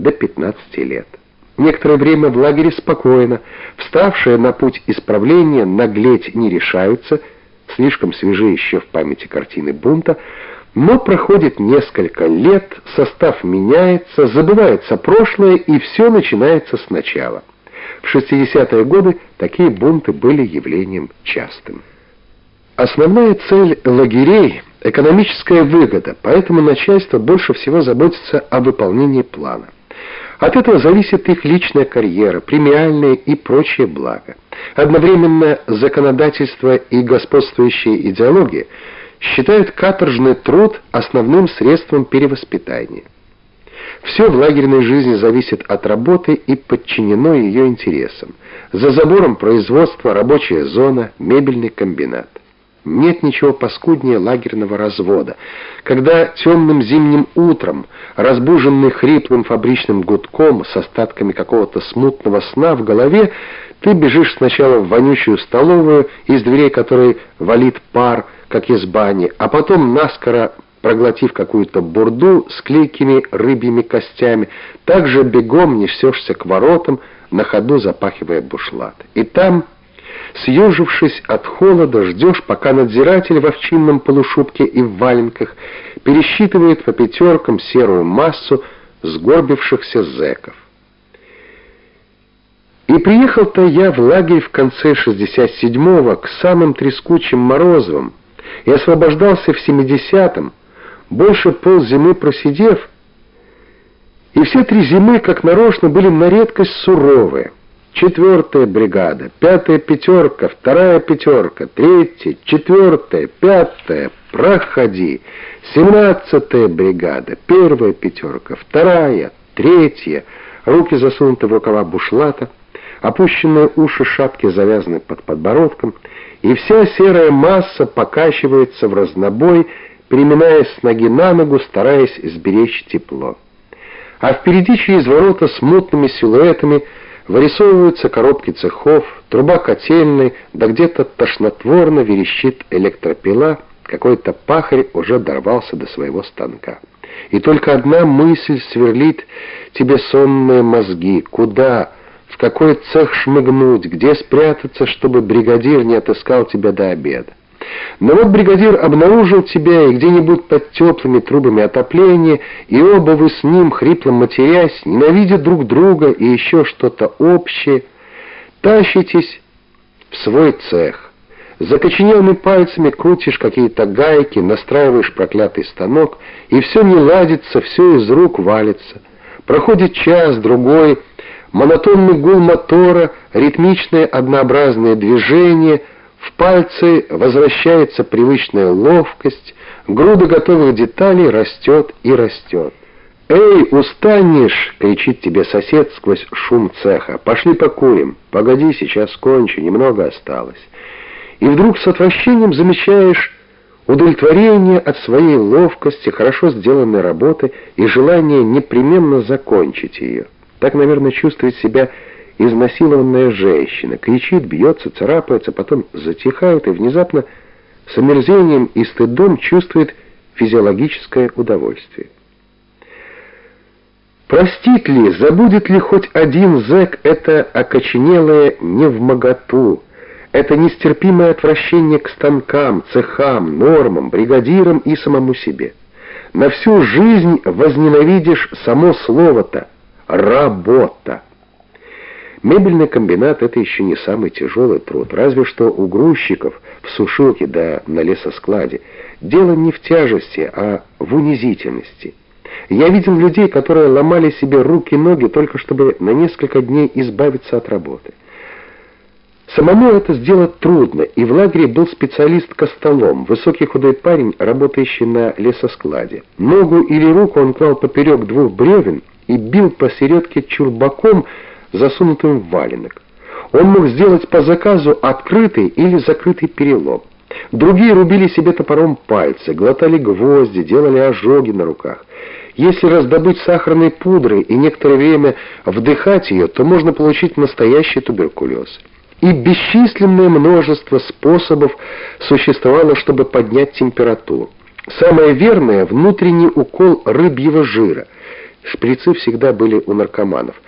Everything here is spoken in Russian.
до 15 лет. Некоторое время в лагере спокойно, вставшие на путь исправления наглеть не решаются, слишком свежи еще в памяти картины бунта, но проходит несколько лет, состав меняется, забывается прошлое, и все начинается сначала. В 60-е годы такие бунты были явлением частым. Основная цель лагерей – экономическая выгода, поэтому начальство больше всего заботится о выполнении плана. От этого зависит их личная карьера, премиальные и прочие блага. Одновременно законодательство и господствующая идеология считают каторжный труд основным средством перевоспитания. Все в лагерной жизни зависит от работы и подчинено ее интересам. За забором производства, рабочая зона, мебельный комбинат. Нет ничего паскуднее лагерного развода, когда темным зимним утром, разбуженный хриплым фабричным гудком с остатками какого-то смутного сна в голове, ты бежишь сначала в вонючую столовую, из дверей которой валит пар, как из бани, а потом наскоро проглотив какую-то бурду с клейкими рыбьими костями, также бегом несешься к воротам, на ходу запахивая бушлат. И там Съежившись от холода, ждешь, пока надзиратель в овчинном полушубке и в валенках пересчитывает по пятеркам серую массу сгорбившихся зэков. И приехал-то я в лагерь в конце 67-го к самым трескучим морозовым и освобождался в 70-м, больше ползимы просидев, и все три зимы, как нарочно, были на редкость суровые. Четвертая бригада, пятая пятерка, вторая пятерка, третья, четвертая, пятая, проходи. Семнадцатая бригада, первая пятерка, вторая, третья, руки засунуты в рукава бушлата, опущенные уши шапки завязаны под подбородком, и вся серая масса покачивается в разнобой, переминаясь с ноги на ногу, стараясь сберечь тепло. А впереди через ворота с мутными силуэтами Вырисовываются коробки цехов, труба котельной, да где-то тошнотворно верещит электропила, какой-то пахарь уже дорвался до своего станка. И только одна мысль сверлит тебе сонные мозги. Куда? В какой цех шмыгнуть? Где спрятаться, чтобы бригадир не отыскал тебя до обеда? Но вот бригадир обнаружил тебя и где-нибудь под теплыми трубами отопления, и оба вы с ним, хрипло матерясь, ненавидя друг друга и еще что-то общее, тащитесь в свой цех. Закоченелыми пальцами крутишь какие-то гайки, настраиваешь проклятый станок, и все не ладится, все из рук валится. Проходит час, другой, монотонный гул мотора, ритмичное однообразное движение — в пальцы возвращается привычная ловкость, груда готовых деталей растет и растет. «Эй, устанешь!» — кричит тебе сосед сквозь шум цеха. «Пошли покурим. Погоди, сейчас кончу, немного осталось». И вдруг с отвращением замечаешь удовлетворение от своей ловкости, хорошо сделанной работы и желание непременно закончить ее. Так, наверное, чувствует себя изнасилованная женщина, кричит, бьется, царапается, потом затихает и внезапно с омерзением и стыдом чувствует физиологическое удовольствие. Простит ли, забудет ли хоть один зэк это окоченелое невмоготу, это нестерпимое отвращение к станкам, цехам, нормам, бригадирам и самому себе? На всю жизнь возненавидишь само слово-то «работа». Мебельный комбинат — это еще не самый тяжелый труд, разве что у грузчиков в сушилке да на лесоскладе. Дело не в тяжести, а в унизительности. Я видел людей, которые ломали себе руки и ноги только чтобы на несколько дней избавиться от работы. Самому это сделать трудно, и в лагере был специалист костолом, высокий худой парень, работающий на лесоскладе. Ногу или руку он клал поперек двух бревен и бил посередке чурбаком, засунутым в валенок. Он мог сделать по заказу открытый или закрытый перелом. Другие рубили себе топором пальцы, глотали гвозди, делали ожоги на руках. Если раздобыть сахарной пудры и некоторое время вдыхать ее, то можно получить настоящий туберкулез. И бесчисленное множество способов существовало, чтобы поднять температуру. Самое верное – внутренний укол рыбьего жира – Шприцы всегда были у наркоманов.